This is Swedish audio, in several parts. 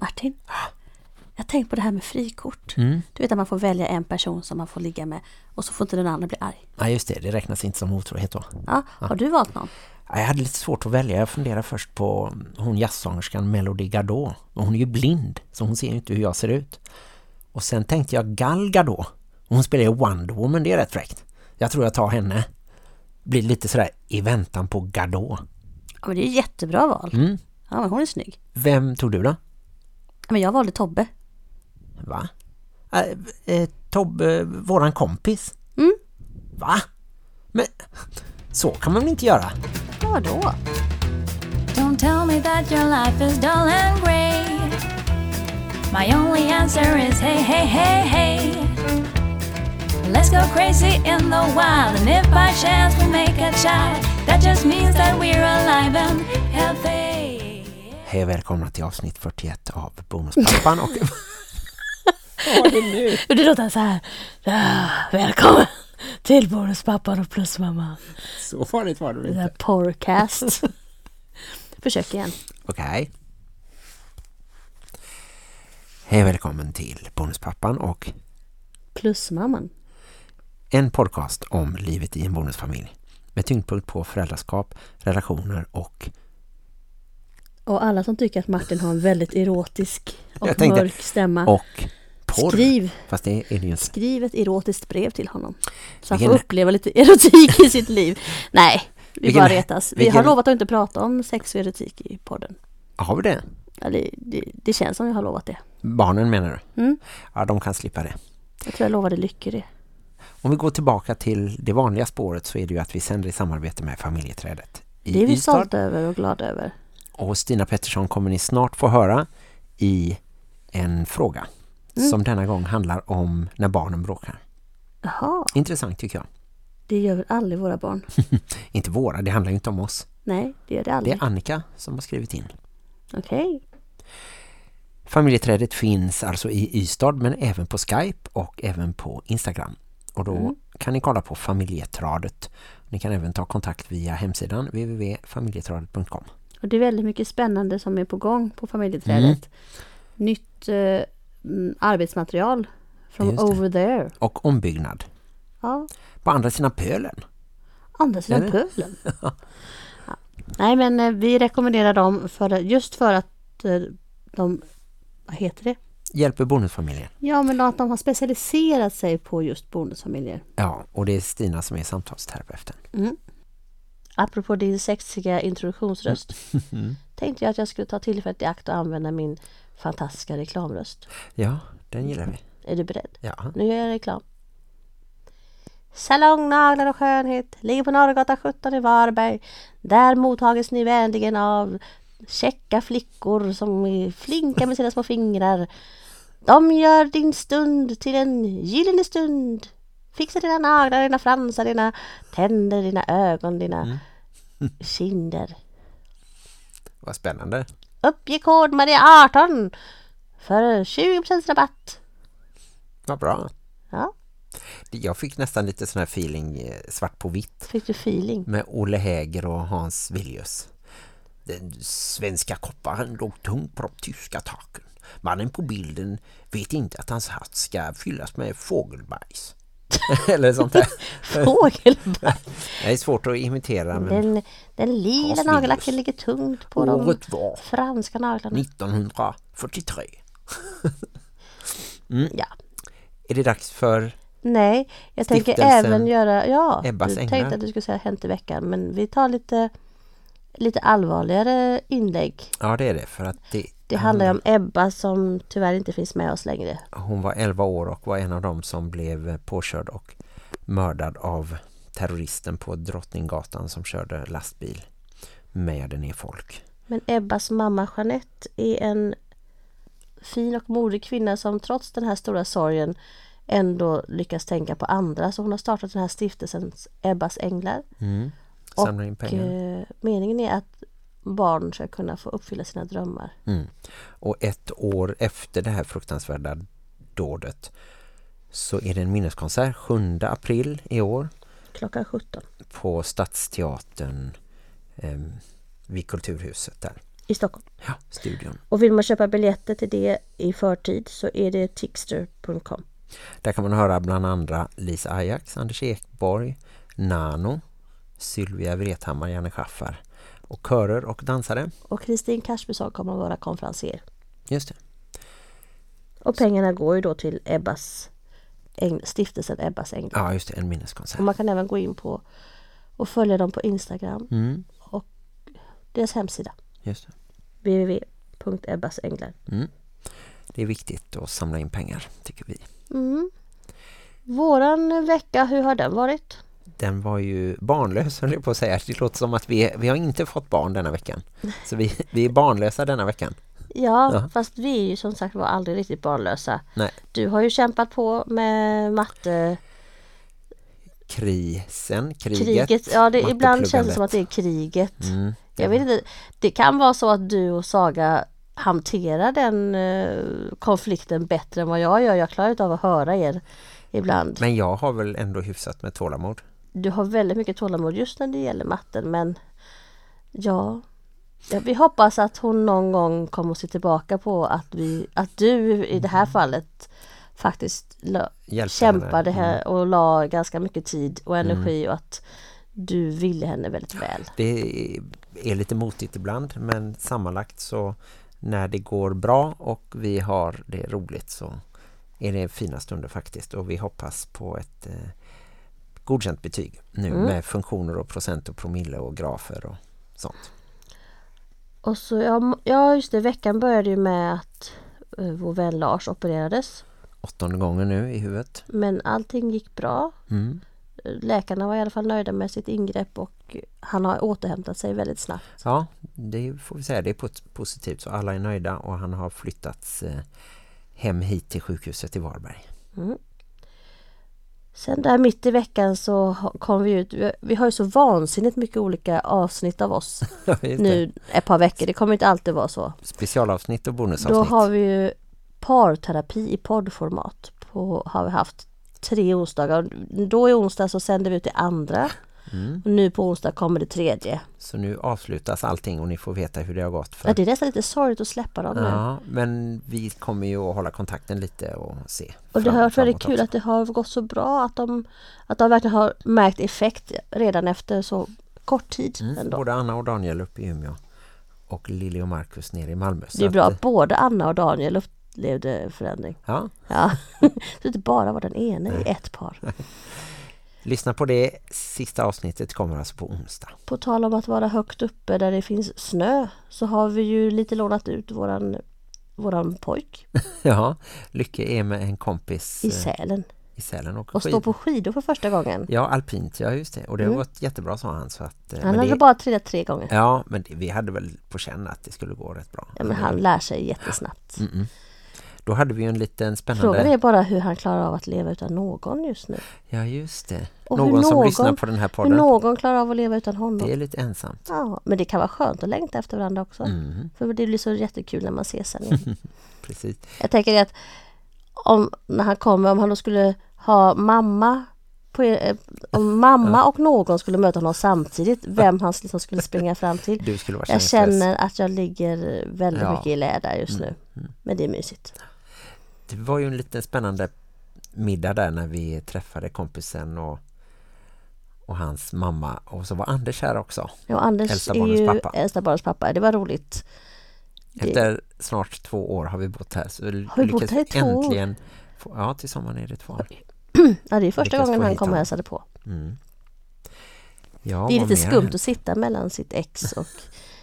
Martin, jag tänkte på det här med frikort. Mm. Du vet att man får välja en person som man får ligga med och så får inte den andra bli arg. Ja, just det. Det räknas inte som otrohet då. Ja, har du valt någon? Ja, Jag hade lite svårt att välja. Jag funderade först på hon jazzsångerskan Melody Gardot. Hon är ju blind, så hon ser ju inte hur jag ser ut. Och sen tänkte jag Gal Gadot. Hon spelar ju Wonder Woman, det är rätt fräckt. Jag tror jag tar henne. Blir lite sådär i väntan på Gadot. Ja, men det är jättebra val. Mm. Ja, men hon är snygg. Vem tog du då? Men jag valde Tobbe. Va? Äh, eh, Tobbe, våran kompis? Mm. Va? Men så kan man väl inte göra? Vadå? Don't tell me that your life is dull and grey. My only answer is hey, hey, hey, hey. Let's go crazy in the wild, and if by chance we make a child, that just means that we're alive and healthy. Hej och välkomna till avsnitt 41 av Bonuspappan och... Det låter så här. Ja, välkommen till Bonuspappan och Plusmamma. så farligt var det Det här porrcast. Försök igen. Okej. Hej och välkommen till Bonuspappan och Plusmamman. en podcast om livet i en bonusfamilj. Med tyngdpunkt på föräldraskap, relationer och... Och alla som tycker att Martin har en väldigt erotisk och Jag tänkte- mörk stämma. Och porr. Skriv, Fast det är det skriv ett erotiskt brev till honom. Så han Vilken- får uppleva lite erotik i sitt liv. Nej, vi Vilken- bara retas. Vi har vilken- lovat att inte prata om sex och erotik i podden. Har vi det? Eller, det, det känns som vi har lovat det. Barnen menar du? Mm. Ja, de kan slippa det. Jag tror jag lovade Lycke det. Om vi går tillbaka till det vanliga spåret så är det ju att vi sänder i samarbete med familjeträdet i Det är vi Ystad. stolta över och glada över. Och Stina Pettersson kommer ni snart få höra i en fråga Mm. som denna gång handlar om när barnen bråkar. Jaha, Intressant tycker jag. det gör väl aldrig våra barn? Inte våra, det handlar ju inte om oss. Nej, det gör det Det aldrig. är Annika som har skrivit in. Okej. Familjeträdet finns alltså i Ystad men även på Skype och även på Instagram. Och då Mm. kan ni kolla på familjetradet. Ni kan även ta kontakt via hemsidan www.familjetradet.com. Och det är väldigt mycket spännande som är på gång på familjeträdet. Nytt eh, mm, arbetsmaterial från over there. Och ombyggnad. Ja, På andra sidan pölen. andra sidan Eller? pölen. ja. Nej men eh, vi rekommenderar dem för, just för att eh, de, vad heter det? Hjälper bonusfamiljen. Ja men att de har specialiserat sig på just bonusfamiljer. Ja, och det är Stina som är samtalsterapeuten. Mm. Apropå din sexiga introduktionsröst tänkte jag att jag skulle ta tillfället i akt och använda min fantastiska reklamröst. Ja, den gillar vi. Är du beredd? Ja, Nu gör jag reklam. Salong Naglar och skönhet ligger på Norrgatan 17 i Varberg. Där mottages ni vänligen av käcka flickor som är flinka med sina små fingrar. De gör din stund till en gyllene stund. Fixar dina naglar, dina fransar, dina tänder, dina ögon, dina kinder. vad spännande. Uppge kod Maria 18 för 20% rabatt. Vad bra. Ja, Jag fick nästan lite sån här feeling eh, svart på vitt fick du feeling? med Olle Häger och Hans Viljus. Den svenska kopparen låg tungt på de tyska taken. Mannen på bilden vet inte att hans hatt ska fyllas med fågelbajs. Eller sånt där. Fågelberg. Det är svårt att imitera men Den, den lila nagellacken ligger tungt på de året var franska naglarna. 1943. Ja. Är det dags för Nej, jag tänker även göra... Ja, Ebbas du tänkte att du skulle säga Hänt i veckan. Men vi tar lite, lite allvarligare inlägg. Ja, det är det för att det, Det handlar ju om Ebba som tyvärr inte finns med oss längre. Hon var 11 år och var en av dem som blev påkörd och mördad av terroristen på Drottninggatan som körde lastbil med ner folk. Men Ebbas mamma Jeanette är en fin och modig kvinna som trots den här stora sorgen ändå lyckas tänka på andra. Så hon har startat den här stiftelsen Ebbas änglar. Mm. Och eh, meningen är att barn ska kunna få uppfylla sina drömmar. Mm. Och ett år efter det här fruktansvärda dådet så är det en minneskonsert 7 april i år Klockan 17. på Stadsteatern eh, vid Kulturhuset där. i Stockholm. Ja, studion. Och vill man köpa biljetter till det i förtid så är det tixter.com. Där kan man höra bland andra Lisa Ajax, Anders Ekborg, Nano, Sylvia Vrethammar, Janne Schaffar och körer och dansare. Och Kristin Karsbysson kommer att vara konferenser. Just det. Och pengarna går ju då till Ebbas stiftelsen Ebbas Änglar. Ja, just det. En minneskonsert. Och man kan även gå in på och följa dem på Instagram Mm, och deras hemsida just det. www.ebbasänglar. Mm. Det är viktigt att samla in pengar, tycker vi. Mm. Våran vecka, hur har den varit? Den var ju barnlös, höll jag på att säga. Det låter som att vi, vi har inte fått barn denna veckan. Så vi, vi är barnlösa denna veckan. Ja, Ja. fast vi är ju som sagt var aldrig riktigt barnlösa. Nej. Du har ju kämpat på med matte, Krisen, kriget. kriget. Ja, det, ibland känns det som att det är kriget. Mm. Jag vet inte, det kan vara så att du och Saga hanterar den eh, konflikten bättre än vad jag gör. Jag klarar inte av att höra er ibland. Men jag har väl ändå hyfsat med tålamod. Du har väldigt mycket tålamod just när det gäller matten men ja, ja vi hoppas att hon någon gång kommer att se tillbaka på att, vi, att du i det här fallet faktiskt Hjälpte kämpade henne. Mm. här och la ganska mycket tid och energi och att du ville henne väldigt väl. Det är lite motigt ibland men sammanlagt så när det går bra och vi har det roligt så är det fina stunder faktiskt och vi hoppas på ett eh, godkänt betyg nu Mm. med funktioner och procent och promille och grafer och sånt. Och så, ja, ja just det, veckan började ju med att eh, vår vän Lars opererades. Åttonde gången nu i huvudet. Men allting gick bra. Mm. Läkarna var i alla fall nöjda med sitt ingrepp och han har återhämtat sig väldigt snabbt. Ja, det får vi säga. Det är pos- positivt så alla är nöjda och han har flyttats eh, hem hit till sjukhuset i Varberg. Mm. Sen där mitt i veckan så kom vi ut, vi- har ju så vansinnigt mycket olika avsnitt av oss nu ett par veckor, det kommer inte alltid vara så. Specialavsnitt och bonusavsnitt. Då har vi ju parterapi i poddformat på, har vi haft tre onsdagar. Då i onsdag så sänder vi ut det andra Mm. och nu på onsdag kommer det tredje. Så nu avslutas allting och ni får veta hur det har gått. För Ja, det är nästan lite sorgligt att släppa dem nu. Ja, men vi kommer ju att hålla kontakten lite och se. Och det har varit väldigt kul också. att det har gått så bra att de, att de verkligen har märkt effekt redan efter så kort tid Mm, både Anna och Daniel uppe i Umeå och Lili och Marcus nere i Malmö. Det är bra att, att både Anna och Daniel upplevde förändring. Ja, Ja. så det inte bara var den ene i ett par. lyssna på det. Sista avsnittet kommer alltså på onsdag. På tal om att vara högt uppe där det finns snö så har vi ju lite lånat ut våran, våran pojk Ja, Lycke är med en kompis i eh, Sälen i Sälen och, och står på skidor för första gången. Ja, alpint, ja just det. Och det har Mm. gått jättebra sa han. Så att, eh, Han hade det, bara trillat tre gånger. Ja, men det, vi hade väl på känn att det skulle gå rätt bra. Ja, men han lär sig jättesnabbt. Mm -mm. Då hade vi ju en liten spännande... Frågan är bara hur han klarar av att leva utan någon just nu. Ja, just det. Och hur någon som någon- lyssnar på den här Hur podden. någon klarar av att leva utan honom. Det är lite ensamt. Ja, men det kan vara skönt att längta efter varandra också. Mm, För det blir så jättekul när man ses sen igen. precis. Jag tänker att om, när han kommer, om han då skulle ha mamma på, eh, om mamma och någon skulle möta honom samtidigt, vem han liksom skulle springa fram till. Du skulle vara Jag känner att jag ligger väldigt Ja. mycket i lä där just Mm, nu. Men det är mysigt. Det var ju en liten spännande middag där när vi träffade kompisen och, och hans mamma. Och så var Anders här också. Ja, Anders Äldsta är ju pappa. äldsta barnens pappa. Det var roligt. Det, Efter snart två år har vi bott här. Så Har vi bott här i två år? äntligen Få, ja, till sommaren är det två år. ja, det är första gången han kom och hälsade på. Mm. Ja, Det är lite skumt att sitta mellan sitt ex och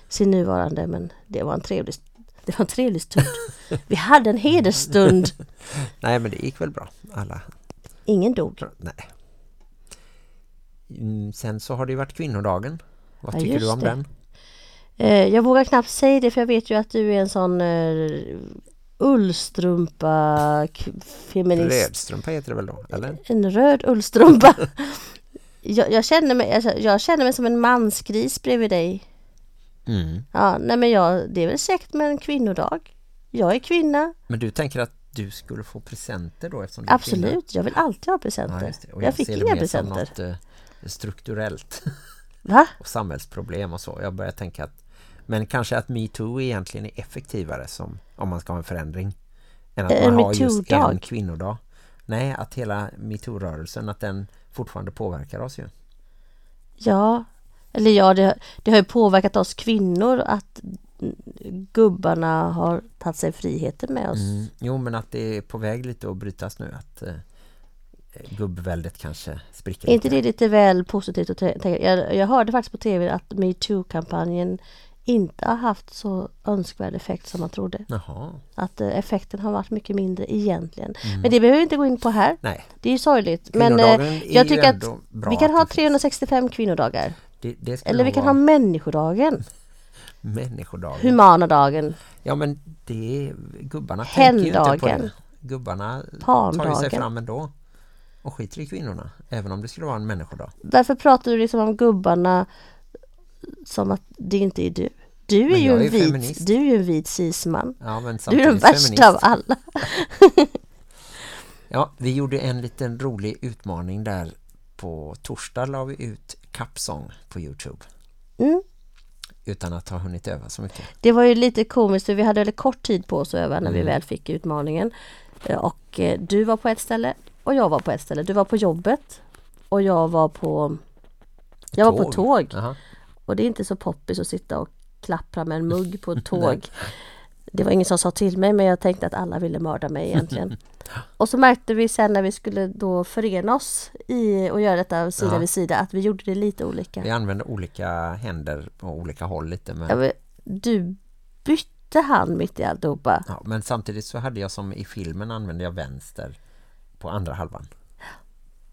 sin nuvarande men det var en trevlig, det var en trevlig stund. Vi hade en hedersstund. Nej, men det gick väl bra. Alla. Ingen dog. Nej. Mm, sen så har det ju varit kvinnodagen. Vad Ja, tycker du om det. den? Eh, jag vågar knappt säga det för jag vet ju att du är en sån eh, ullstrumpa feminist. Rödstrumpa heter det väl då? Eller? En röd ullstrumpa. jag, jag, känner mig, jag, jag känner mig som en mansgris bredvid dig. Mm. Ja, nej men jag, det är väl säkert med en kvinnodag. Jag är kvinna, Men du tänker att du skulle få presenter då eftersom du absolut. Jag vill alltid ha Ja, presenter. det. Och jag fick inga mer som presenter. Något, eh, strukturellt Va? och samhällsproblem och så. Jag börjar tänka att Men kanske att MeToo egentligen är effektivare som, om man ska ha en förändring. Än att En man har just en kvinnodag. Nej, att hela MeToo-rörelsen, att den fortfarande påverkar oss ju. Ja, eller ja, det, det har ju påverkat oss kvinnor att gubbarna har tagit sig friheten med oss. Mm. Jo, men att det är på väg lite att brytas nu. Att eh, gubbväldet kanske spricker Är inte det lite väl positivt att tä- tänka? Jag, jag hörde faktiskt på tv att MeToo-kampanjen inte har haft så önskvärd effekt som man trodde. Jaha, Att eh, effekten har varit mycket mindre egentligen. Mm. Men det behöver vi inte gå in på här. nej. Det är ju sorgligt. Men eh, jag tycker att vi kan ha den finns. 365 kvinnodagar. Det, det Eller vi kan ha vara människodagen. människodagen. Humana-dagen. Ja, men det är, gubbarna tänker ju inte på Händagen. det. Gubbarna tar ju sig fram ändå. Och skiter i kvinnorna. Även om det skulle vara en människodag. Varför pratar du liksom om gubbarna som att det inte är du? Du är Men ju en är vit, feminist. du är ju en vit cisman. Ja, Du är den värsta feminist. av alla. Ja, vi gjorde en liten rolig utmaning där. På torsdag la vi ut kappsång på Youtube. Mm. Utan att ha hunnit öva så mycket. Det var ju lite komiskt för vi hade väldigt kort tid på oss att öva när vi Mm. väl fick utmaningen. Eh, Och eh, du var på ett ställe och jag var på ett ställe. Du var på jobbet och jag var på jag var på tåg. Jaha. Och det är inte så poppis att sitta och klappra med en mugg på ett tåg. Det var ingen som sa till mig men jag tänkte att alla ville mörda mig egentligen. och så märkte vi sen när vi skulle då förena oss i och göra detta sida Ja. vid sida att vi gjorde det lite olika. Vi använde olika händer på olika håll lite. Men, Ja, men Du bytte hand mitt i alltihopa. ja, men samtidigt så hade jag som i filmen använde jag vänster på andra halvan.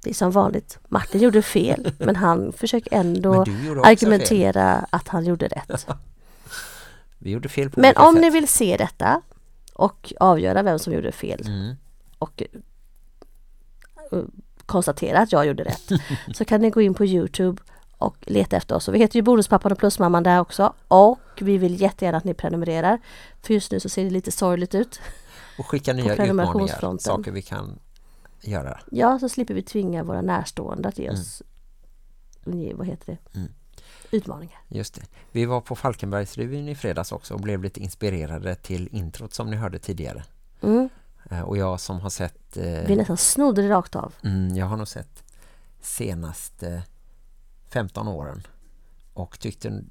Det är som vanligt. Martin gjorde fel men han försöker ändå argumentera att han gjorde rätt. Vi gjorde fel på Men om sätt. ni vill se detta och avgöra vem som gjorde fel Mm. och eh, konstatera att jag gjorde rätt så kan ni gå in på Youtube och leta efter oss. Och vi heter ju Bonuspappan och Plusmamman där också och vi vill jättegärna att ni prenumererar. För just nu så ser det lite sorgligt ut. Och skicka nya utmaningar. Saker vi kan göra. Ja, så slipper vi tvinga våra närstående att ge oss ge- vad heter det? Mm. Utmaningar. Just det. Vi var på Falkenbergsrevyn i fredags också och blev lite inspirerade till introt som ni hörde tidigare. Mm. Eh, Och jag som har sett... eh, Vi nästan snodde det rakt av. Mm, jag har nog sett senaste 15 åren och tyckte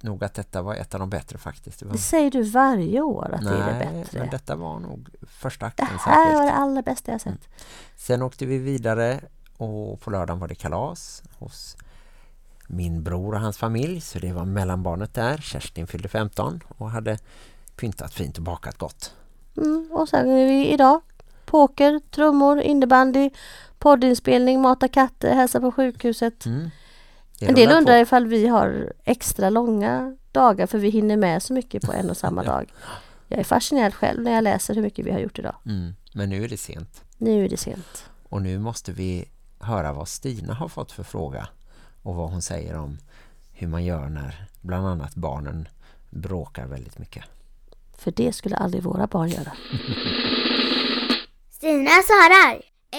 nog att detta var ett av de bättre faktiskt. Det var, Det säger du varje år att det är det Nej, bättre. men detta var nog första Det akten här var det allra bästa jag sett. Sen åkte vi vidare och på lördagen var det kalas hos min bror och hans familj. Så det var mellanbarnet där. Kerstin fyllde 15 och hade pyntat fint och bakat gott. Mm. Och sen är vi idag poker, trummor, innebandy, poddinspelning, mata katter, hälsa på sjukhuset. Mm. Det En del undrar på. ifall vi har extra långa dagar för vi hinner med så mycket på en och samma dag. Jag är fascinerad själv när jag läser hur mycket vi har gjort idag. Mm. Men nu är det sent. Nu är det sent. Och nu måste vi höra vad Stina har fått för fråga och vad hon säger om hur man gör när bland annat barnen bråkar väldigt mycket. För det skulle aldrig våra barn göra. Stina svarar.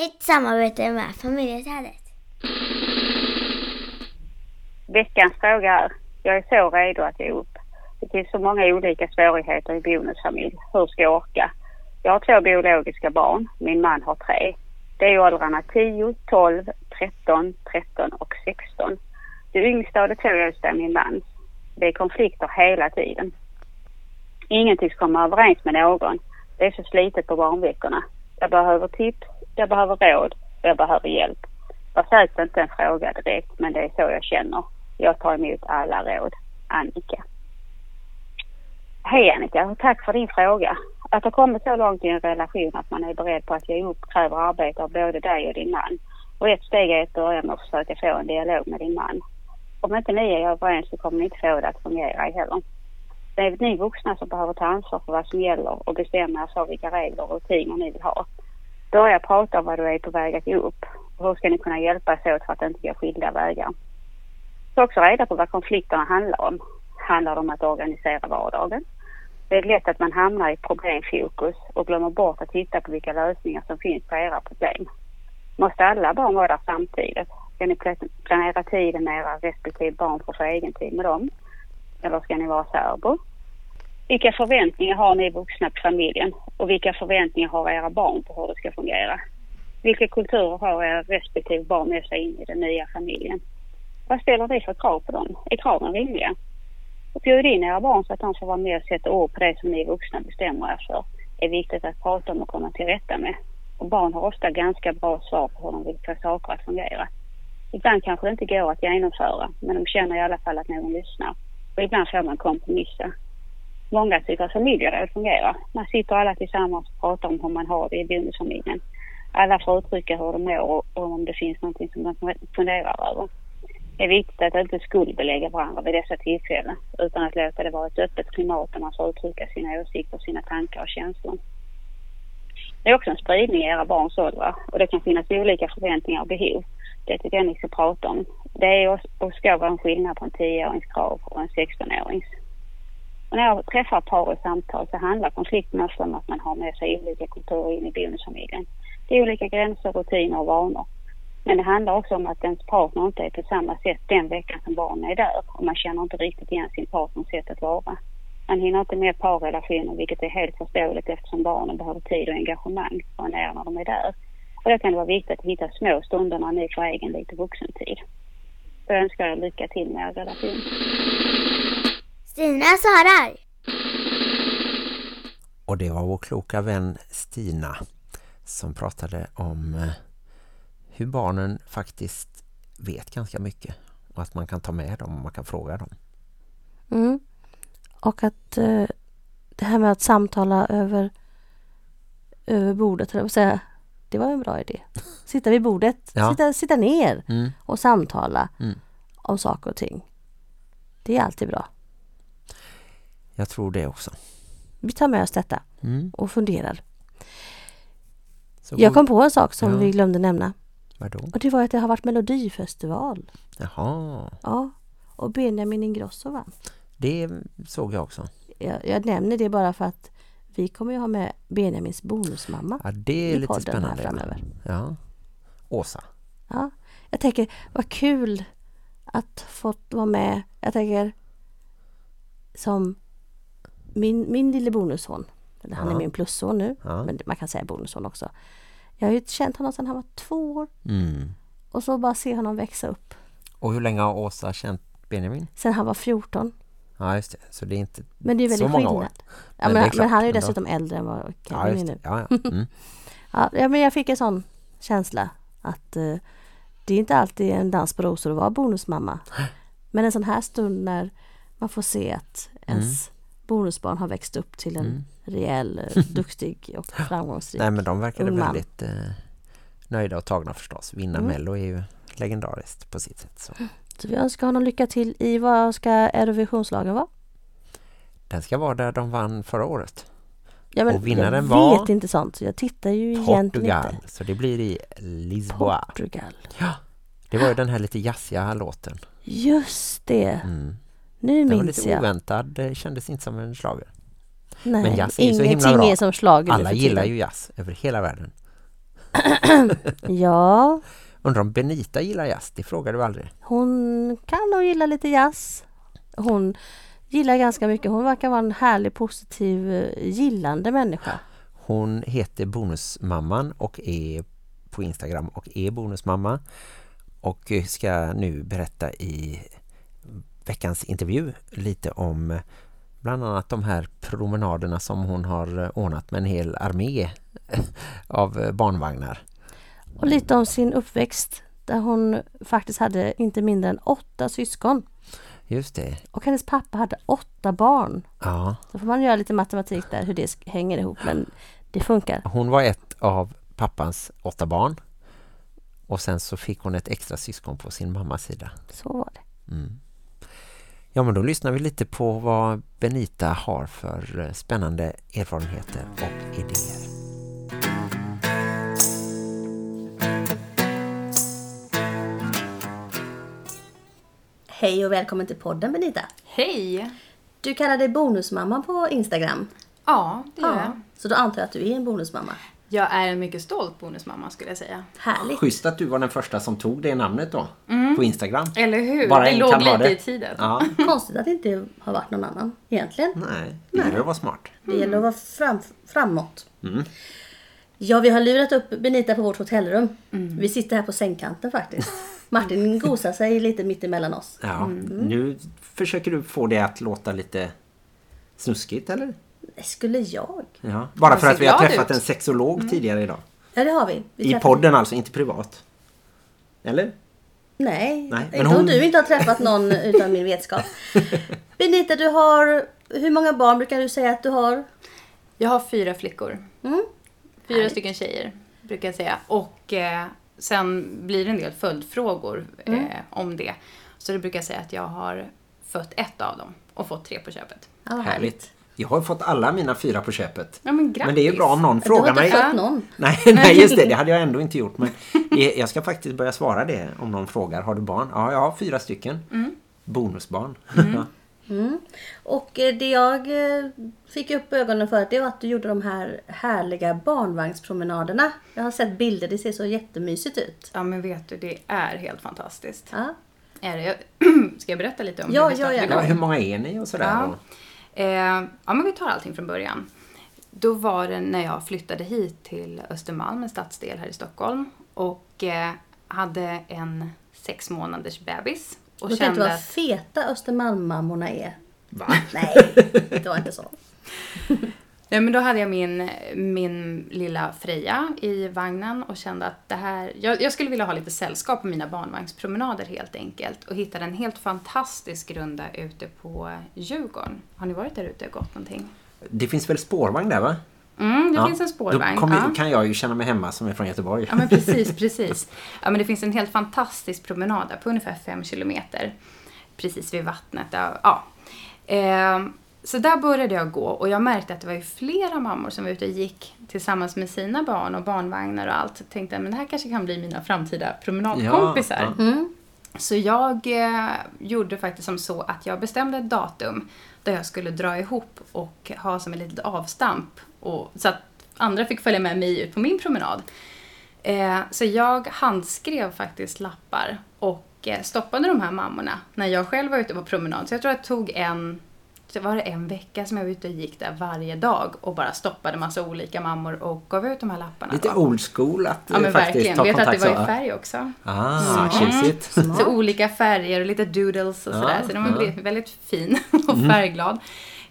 Ett samarbete med familjeträdet. Veckans fråga är, jag är så redo att ge upp. Det finns så många olika svårigheter i bonusfamilj. Hur ska jag orka? Jag har två biologiska barn. Min man har tre. Det är åldrarna 10, 12, 13, 13 och 16. Det yngsta av de två äldsta är min mans. Det är konflikter hela tiden. Ingen tycks komma överens med någon. Det är så slitet på barnveckorna. Jag behöver tips, jag behöver råd och jag behöver hjälp. Jag säkert inte en fråga direkt, men det är så jag känner. Jag tar emot alla råd. Annika. Hej Annika, och tack för din fråga. Att ha kommit så långt i en relation att man är beredd på att ge upp kräver arbete av både dig och din man. Och ett steg är att börja med att försöka få en dialog med din man. Om inte ni är överens så kommer ni inte få det att fungera heller. Det är ni vuxna som behöver ta ansvar för vad som gäller och bestämma er för vilka regler och rutiner ni vill ha. Börja prata om vad du är på väg att ge upp och hur ska ni kunna hjälpas åt för att inte gå skilda vägar. Ta också reda på vad konflikterna handlar om. Handlar det om att organisera vardagen? Det är lätt att man hamnar i problemfokus och glömmer bort att titta på vilka lösningar som finns på era problem. Måste alla barn vara där samtidigt? Ska ni planera tiden med era respektive barn för att få egen tid med dem? eller ska ni vara särbo? Vilka förväntningar har ni vuxna på familjen och vilka förväntningar har era barn på hur det ska fungera? Vilka kulturer har era respektive barn med sig in i den nya familjen? Vad ställer ni för krav på dem? Är kraven rimliga? Och bjud in era barn så att de får vara med och sätta ord på det som ni vuxna bestämmer er för. är viktigt att prata om och komma till rätta med. Och barn har ofta ganska bra svar på hur de vill få saker att fungera. Ibland kanske det inte går att genomföra, men de känner i alla fall att någon lyssnar. Och ibland får man kompromissa. Många tycker att familjeråd fungerar. Man sitter alla tillsammans och pratar om hur man har det i bonusfamiljen. Alla får uttrycka hur de mår och om det finns någonting som de funderar över. Det är viktigt att inte skuldbelägga varandra vid dessa tillfällen utan att låta det vara ett öppet klimat där man får uttrycka sina åsikter, sina tankar och känslor. Det är också en spridning i era barns åldrar och det kan finnas olika förväntningar och behov. Det tycker jag ni ska prata om. Det är och ska vara en skillnad på en 10-årings krav och en 16-årings. Och när jag träffar par i samtal så handlar konflikten ofta om att man har med sig olika kulturer in i bonusfamiljen. Det är olika gränser, rutiner och vanor. Men det handlar också om att ens partner inte är på samma sätt den veckan som barnen är där och man känner inte riktigt igen sin partners sätt att vara. Man hinner inte med parrelationer vilket är helt förståeligt eftersom barnen behöver tid och engagemang från er när de är där. Och då kan det vara viktigt att hitta små stunder när ni får egen lite vuxentid. Jag önskar er lycka till med er relation. Stina svarar. Och det var vår kloka vän Stina som pratade om eh, hur barnen faktiskt vet ganska mycket och att man kan ta med dem och man kan fråga dem. Mm. Och att eh, det här med att samtala över, över bordet, eller säga, det var en bra idé. Sitta vid bordet, Ja. sitta, sitta ner Mm. och samtala Mm. om saker och ting. Det är alltid bra. Jag tror det också. Vi tar med oss detta Mm. och funderar. Så Jag kom på en sak som Ja. vi glömde nämna. Vadå? Och det var att det har varit Melodifestival. Jaha, Ja, och Benjamin Ingrosso vann. Det såg jag också. Jag, jag nämner det bara för att vi kommer ju ha med Benjamins bonusmamma. Ja, det är lite spännande. framöver. Ja. Åsa. Ja, jag tänker, vad kul att fått vara med. Jag tänker som min, min lille bonusson. Eller han är Ja. min plusson nu, Ja. men man kan säga bonusson också. Jag har ju känt honom sedan han var två år Mm. och så bara se honom växa upp. Och hur länge har Åsa känt Benjamin? Sen han var 14. Ja, just det. Så det är inte Men det är så väldigt många skillnad. år. Ja, Men men, han är ju ändå. dessutom äldre än vad Kevin är nu. Ja, ja. Mm. Ja, men jag fick en sån känsla att eh, det är inte alltid en dans på rosor att vara bonusmamma. Men en sån här stund när man får se att ens bonusbarn har växt upp till en Mm. rejäl, eh, duktig och framgångsrik. Nej, men de verkade väldigt eh, nöjda och tagna förstås. Vinna Mm. Mello är ju legendariskt på sitt sätt. Så. Så vi önskar honom lycka till i vad ska Eurovisionslagen vara? Den ska vara där de vann förra året. Ja, men Och vinnaren jag var vet inte sånt. Jag tittar ju egentligen Portugal. inte. Så det blir i Lisboa. Portugal. Ja, det var ju den här lite jazziga låten. Just det. Mm. Nu Den var minns lite jag. oväntad. Det kändes inte som en slager. Nej, Men jazz är ju så himla bra. är som slager Alla gillar ju jazz över hela världen. Ja, Undrar om Benita gillar jazz? Det frågar du aldrig. hon kan nog gilla lite jazz. Hon gillar ganska mycket. Hon verkar vara en härlig, positiv, eh, gillande människa. Hon heter Bonusmamman och är på Instagram och är Bonusmamma. Och ska nu berätta i veckans intervju lite om bland annat de här promenaderna som hon har ordnat med en hel armé av barnvagnar. Och lite om sin uppväxt där hon faktiskt hade inte mindre än åtta syskon. Just det. Och hennes pappa hade åtta barn. Ja, Så får man göra lite matematik där hur det hänger ihop. Men det funkar. hon var ett av pappans åtta barn. Och sen så fick hon ett extra syskon på sin mammas sida. Så var det. Mm. Ja, men då lyssnar vi lite på vad Benita har för eh, spännande erfarenheter och idéer. Hej och välkommen till podden Benita. Hej! Du kallar dig bonusmamma på Instagram. Ja, det gör jag. Så då antar jag att du är en bonusmamma. Jag är en mycket stolt bonusmamma skulle jag säga. Härligt. Schysst att du var den första som tog det namnet då. På Instagram. Eller hur? Bara det en låg kan ha lite det. i tiden. Ja, Konstigt att det inte har varit någon annan egentligen. nej. Det gäller att vara smart. Det gäller att vara fram, framåt. Ja, vi har lurat upp Benita på vårt hotellrum. Vi sitter här på sängkanten faktiskt. Martin gosar sig lite mitt emellan oss. Ja, nu försöker du få det att låta lite snuskigt eller? Det skulle jag. Ja. Bara för att vi har träffat ut. en sexolog tidigare idag. Ja, det har vi. vi I podden alltså, inte privat. Eller? Nej, Nej, men hon- du inte har träffat någon utan min vetskap. Benita, du har... Hur många barn brukar du säga att du har? Jag har fyra flickor. Mm. Fyra Härligt. stycken tjejer brukar jag säga. Och eh, sen blir det en del följdfrågor eh, Mm. om det. Så det brukar jag säga att jag har fött ett av dem och fått tre på köpet. Vad Härligt. Jag har fått alla mina fyra på köpet. Ja men! Men det är ju bra om någon Du har frågar inte mig. någon. Nej, nej, just det. Det hade jag ändå inte gjort. Men det- jag ska faktiskt börja svara det om någon frågar. Har du barn? Ja, jag har fyra stycken. Bonusbarn. Ja. Och eh, det jag eh, fick upp ögonen för det var att du gjorde de här härliga barnvagnspromenaderna. Jag har sett bilder, det ser så jättemysigt ut. Ja men vet du, det är helt fantastiskt. Ja. Är det? Jag- Ska jag berätta lite om Ja, hur vi ja, startade. Ja, igång? hur många är ni och sådär? Ja. Eh, ja, men vi tar allting från början. Då var det när jag flyttade hit till Östermalm, en stadsdel här i Stockholm. Och eh, hade en sex månaders bebis. Och Du tänkte kände vad att, feta Östermalmmammorna är. Va? Nej, det var inte så. nej, men då hade jag min, min lilla Freja i vagnen och kände att det här, jag, jag skulle vilja ha lite sällskap på mina barnvagnspromenader helt enkelt. Och hittade en helt fantastisk runda ute på Djurgården. Har ni varit där ute och gått någonting? Det finns väl spårvagn där va? Mm, det Ja. finns en spårvagn. Då kommer, ja. kan jag ju känna mig hemma som är från Göteborg. Ja men precis, precis. Ja men det finns en helt fantastisk promenad där på ungefär fem kilometer. Precis vid vattnet. Ja. ja. Ehm, så där började jag gå och jag märkte att det var ju flera mammor som var ute och gick tillsammans med sina barn och barnvagnar och allt. Jag tänkte men det här kanske kan bli mina framtida promenadkompisar. Ja, Mm. Så jag eh, gjorde faktiskt som så att jag bestämde ett datum där jag skulle dra ihop och ha som ett litet avstamp. Och, så att andra fick följa med mig ut på min promenad. Eh, så jag handskrev faktiskt lappar och eh, stoppade de här mammorna när jag själv var ute på promenad. Så jag tror att det tog en, var det en vecka som jag var ute och gick där varje dag och bara stoppade massa olika mammor och gav ut de här lapparna. Lite old school att Ja men eh, faktiskt verkligen. ta Vet att det kontakt. var i färg också. Ah, tjusigt. Så olika färger och lite doodles och sådär. Så den var väldigt- väldigt fin och färgglad.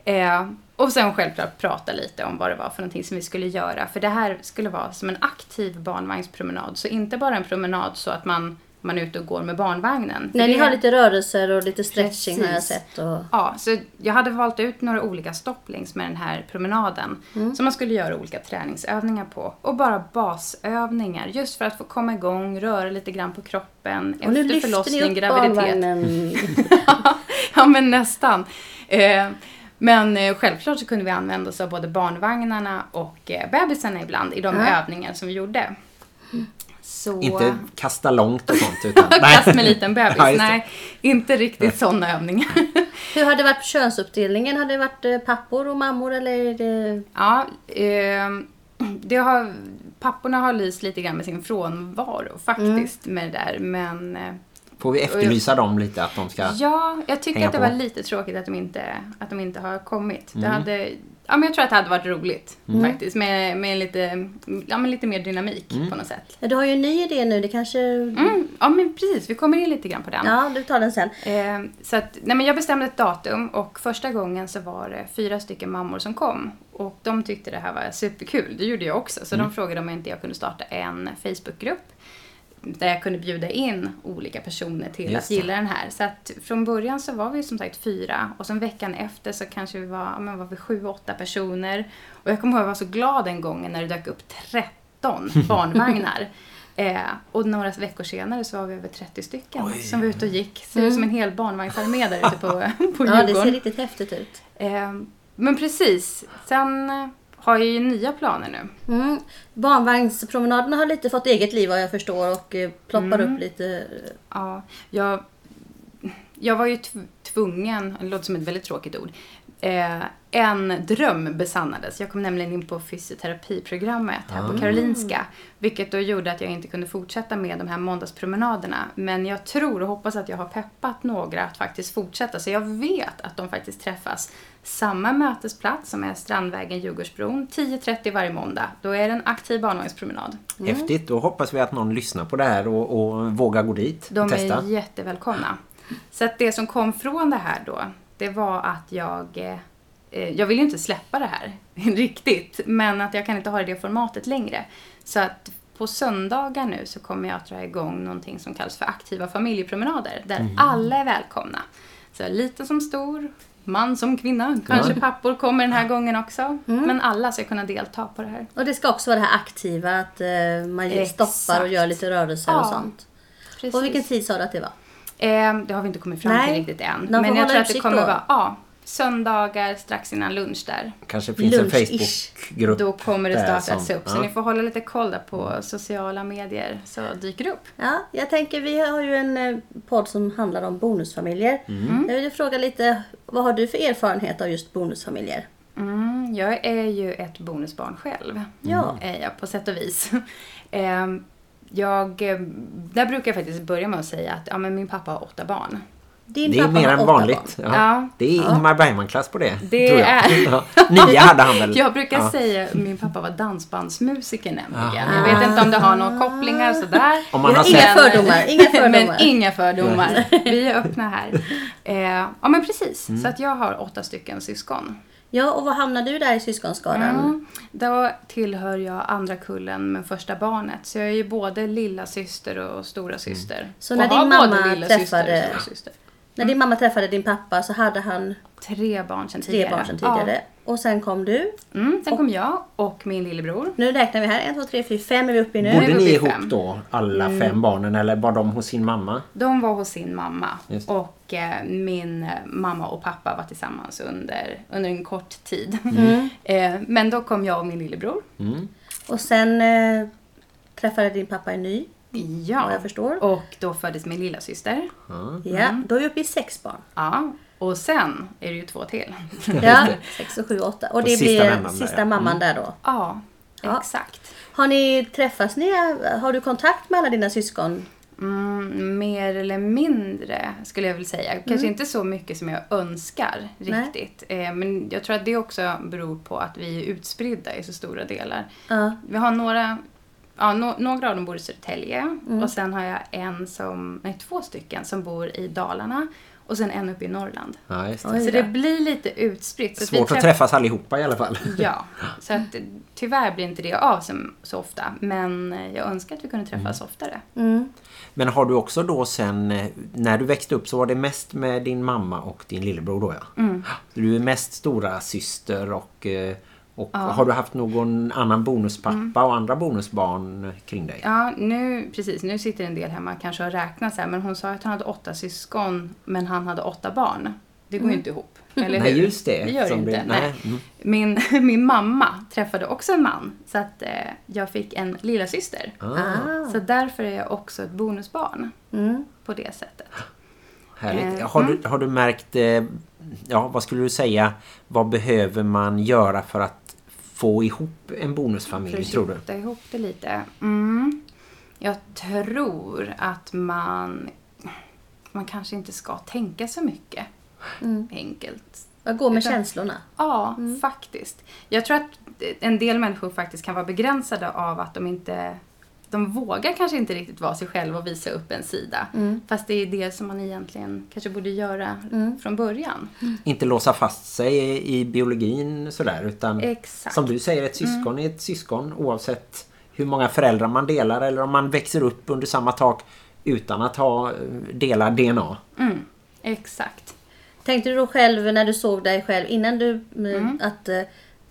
Eh, och sen självklart prata lite om vad det var för någonting som vi skulle göra. För det här skulle vara som en aktiv barnvagnspromenad. Så inte bara en promenad så att man, man är ute och går med barnvagnen. Nej, ni har lite rörelser och lite stretching har jag Precis. sett. Och... Ja, så jag hade valt ut några olika stopp längs med den här promenaden som man skulle göra olika träningsövningar på. Och bara basövningar, just för att få komma igång, röra lite grann på kroppen Och nu efter lyfter ni förlossning, upp graviditet. barnvagnen. ja, men nästan. Eh, men eh, självklart så kunde vi använda oss av både barnvagnarna och eh, bebisarna ibland i de Ja. övningar som vi gjorde. Så... Inte kasta långt och sånt. Utan, Kast med en liten bebis. Ja. Nej, inte riktigt sådana övningar. Hur har det varit på könsuppdelningen? Har det varit eh, pappor och mammor eller det... Ja, ehm, det har, papporna har lyst lite grann med sin frånvaro faktiskt med det där. Men eh, Får vi efterlysa dem lite att de ska... ja, jag tycker att det på. var lite tråkigt att de inte, att de inte har kommit. Det hade, ja, men jag tror att det hade varit roligt faktiskt med, med lite, ja, men lite mer dynamik på något sätt. Du har ju en ny idé nu. Det kanske... Mm, ja men precis, vi kommer in lite grann på den. Ja, du tar den sen. Eh, så att, nej men jag bestämde ett datum och första gången så var det fyra stycken mammor som kom. Och de tyckte det här var superkul, det gjorde jag också. Så de frågade om inte jag kunde starta en Facebookgrupp. Där jag kunde bjuda in olika personer till Just att det. gilla den här. Så att från början så var vi som sagt fyra och sen veckan efter så kanske vi var, men var vi sju, åtta personer. Och jag kommer ihåg att jag var så glad den gången när det dök upp 13 barnvagnar. Eh, och några veckor senare så var vi över 30 stycken som var ute och gick. Ser ut som en hel barnvagnsarmé där ute på, på Ja, det ser Djurgården. riktigt häftigt ut. Eh, men precis. Sen har ju nya planer nu. Mm. Barnvagnspromenaderna har lite fått eget liv vad jag förstår och eh, ploppar upp lite. Ja, jag, jag var ju tv- tvungen, det låter som ett väldigt tråkigt ord, Eh, en dröm besannades. Jag kom nämligen in på fysioterapiprogrammet här på Karolinska. Vilket då gjorde att jag inte kunde fortsätta med de här måndagspromenaderna. Men jag tror och hoppas att jag har peppat några att faktiskt fortsätta. Så jag vet att de faktiskt träffas samma mötesplats som är Strandvägen, Djurgårdsbron. 10.30 varje måndag. Då är det en aktiv barnvagnspromenad. Häftigt, då hoppas vi att någon lyssnar på det här och, och vågar gå dit De testa. är jättevälkomna. Så att det som kom från det här då, det var att jag... Eh, jag vill ju inte släppa det här riktigt, men att jag kan inte ha det i det formatet längre. Så att på söndagar nu så kommer jag att dra igång någonting som kallas för aktiva familjepromenader, där alla är välkomna. Så liten som stor, man som kvinna, kanske pappor kommer den här gången också. Men alla ska kunna delta på det här. Och det ska också vara det här aktiva, att eh, man Exakt. stoppar och gör lite rörelser och Ja, sånt. Precis. Och vilken tid sa du att det var? Eh, det har vi inte kommit fram Nej. till riktigt än. De Men jag tror att det kommer då. vara ja, söndagar strax innan lunch där. Kanske finns en. Facebookgrupp Då kommer det där startas som- upp. Så ja. ni får hålla lite koll där på sociala medier så dyker det upp. Ja, jag tänker vi har ju en eh, podd som handlar om bonusfamiljer. Mm. Jag vill fråga lite, vad har du för erfarenhet av just bonusfamiljer? Mm, jag är ju ett bonusbarn själv. Ja. Är jag på sätt och vis. Ehm, jag, eh, där brukar jag faktiskt börja med att säga att ja, men min pappa har åtta barn. Din Det är mer än vanligt. Ja. Ja. Det är Ingmar Bergman-klass på det. Det tror jag. är- Ja. Nio hade han väl? Jag brukar Ja. säga att min pappa var dansbandsmusiker nämligen. Jag vet inte om det har några kopplingar sådär. Om man har inga sett- fördomar, inga fördomar. Men inga fördomar. Vi är öppna här. Eh, ja men precis. Mm. Så att jag har åtta stycken syskon. Ja, och vad hamnar du där i syskonskaran? Mm. Då tillhör jag andra kullen med första barnet. Så jag är ju både lilla syster och stora syster. Så och när din har mamma träffade- och storasyster. När din mamma träffade din pappa så hade han Tre barn sedan tre tidigare. barn sedan tidigare. Och sen kom du. Ja. Mm, sen kom jag och min lillebror. Nu räknar vi här. En, två, tre, fyra, fem är vi uppe i nu. Bodde ni ihop fem. då, alla fem barnen, eller var de hos sin mamma? De var hos sin mamma. Just. Och eh, min eh, mamma och pappa var tillsammans under, under en kort tid. Mm. eh, men då kom jag och min lillebror. Mm. Och sen eh, träffade din pappa en ny. Ja. Vad jag förstår. Och då föddes min lilla syster. Ja, då är vi uppe i sex barn. Ja. Och sen är det ju två till. Ja, sex och sju och åtta. Och det sista blir där, sista ja. mamman där då. ja, Ja. exakt. Har ni träffats? Ni, har du kontakt med alla dina syskon? Mm, mer eller mindre skulle jag vilja säga. Kanske inte så mycket som jag önskar riktigt. Eh, men jag tror att det också beror på att vi är utspridda i så stora delar. Ja. Vi har några, ja, no, några av dem bor i Södertälje Mm. och sen har jag en som, nej två stycken som bor i Dalarna och sen en uppe i Norrland. Ja, just det. Så det blir lite utspritt. Så att Svårt att träff- träffas allihopa i alla fall. Ja, så att eh, tyvärr blir inte det av som, så ofta. Men eh, jag önskar att vi kunde träffas oftare. Mm. Men har du också då sen, eh, när du växte upp så var det mest med din mamma och din lillebror då ja? Mm. Du är mest stora syster och, och har du haft någon annan bonuspappa och andra bonusbarn kring dig? Mm. Ja, nu, precis. Nu sitter en del hemma kanske och räknar så här. Men hon sa att han hade åtta syskon, men han hade åtta barn. Det går ju inte ihop. Eller Nej, hur? just det. Det gör det inte. det- nej. nej, mm. Min, min mamma träffade också en man. Så att eh, jag fick en lilla syster. Ah. Så därför är jag också ett bonusbarn. Mm. På det sättet. Härligt. Eh, Har, du, har du märkt, eh, ja vad skulle du säga, vad behöver man göra för att få ihop en bonusfamilj För att tror du? ihop det lite. Mm. Jag tror att man, man kanske inte ska tänka så mycket. Mm. Enkelt. Vad går med Utan- känslorna? Ja, faktiskt. Jag tror att en del människor faktiskt kan vara begränsade av att de inte de vågar kanske inte riktigt vara sig själva och visa upp en sida. Mm. Fast det är det som man egentligen kanske borde göra från början. Inte låsa fast sig i, biologin sådär utan Exakt. som du säger ett syskon är ett syskon oavsett hur många föräldrar man delar eller om man växer upp under samma tak utan att ha eh, delad DNA. Mm, exakt. Tänkte du då själv när du såg dig själv innan du mm. att eh,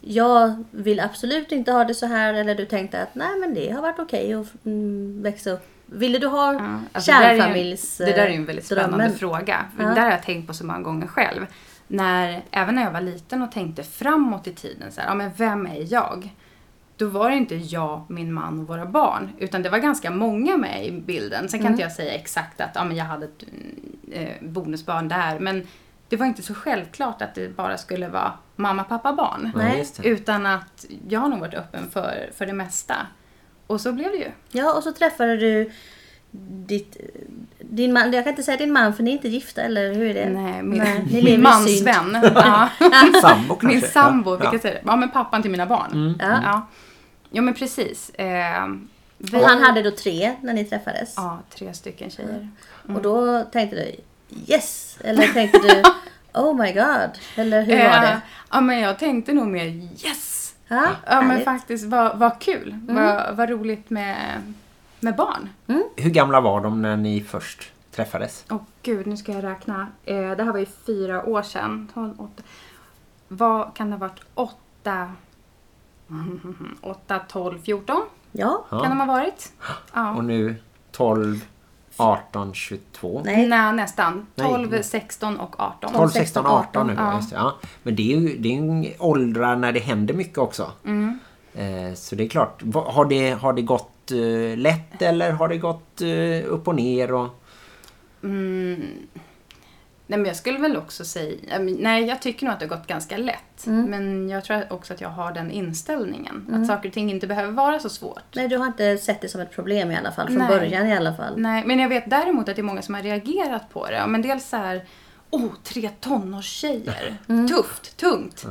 jag vill absolut inte ha det så här eller du tänkte att nej men det har varit okej att mm, växa upp. Ville du ha Ja, alltså det där är ju- kärnfamiljs där är ju en väldigt spännande drömmen? fråga. För Ja. Det där har jag tänkt på så många gånger själv. När, även när jag var liten och tänkte framåt i tiden, så här, ja, men vem är jag? Då var det inte jag, min man och våra barn. Utan det var ganska många med i bilden. Sen kan Mm. inte jag säga exakt att ja, men jag hade ett eh, bonusbarn där. Men det var inte så självklart att det bara skulle vara mamma, pappa, barn. Ja, Nej. Utan att jag har nog varit öppen för, för det mesta. Och så blev det ju. Ja, och så träffade du ditt, din man. Jag kan inte säga din man för ni är inte gifta, eller hur är det? Nej, min, Nej, ni min i mans synd. vän. Ja. Sambo kanske? Min sambo, ja. säger det? Ja, men pappan till mina barn. Mm. Ja. Ja. ja, men precis. Eh, vi, Och han hade då tre när ni träffades. Ja, tre stycken tjejer. Och då tänkte du yes! Eller tänkte du oh my god? Eller hur var Eh, det? Ja, men jag tänkte nog mer yes! Ja, Ja, men faktiskt vad, vad kul. Mm. Vad, vad roligt med, med barn. Hur gamla var de när ni först träffades? Åh gud, nu ska jag räkna. Eh, det här var ju fyra år sedan. Tolv, åtta. Vad kan det ha varit? Åtta... Åtta, tolv, fjorton Ja. Ja. kan de ha varit. Ja. Och nu 12, 18, 22? Nej. Nej, nästan. Nej. 12, 16 och 18. 12, 16, 18 nu. Ja. Just det, ja. Men det är ju det är ju åldrar när det händer mycket också. Mm. Eh, så det är klart. Har det, har det gått eh, lätt eller har det gått eh, upp och ner? Och... Mm. Nej, men jag skulle väl också säga... Nej, jag tycker nog att det har gått ganska lätt. Mm. Men jag tror också att jag har den inställningen. Att saker och ting inte behöver vara så svårt. Nej, du har inte sett det som ett problem i alla fall. Från Nej. början i alla fall. Nej, men jag vet däremot att det är många som har reagerat på det. Men dels så här, oh, tre tonårstjejer. Tufft, tungt.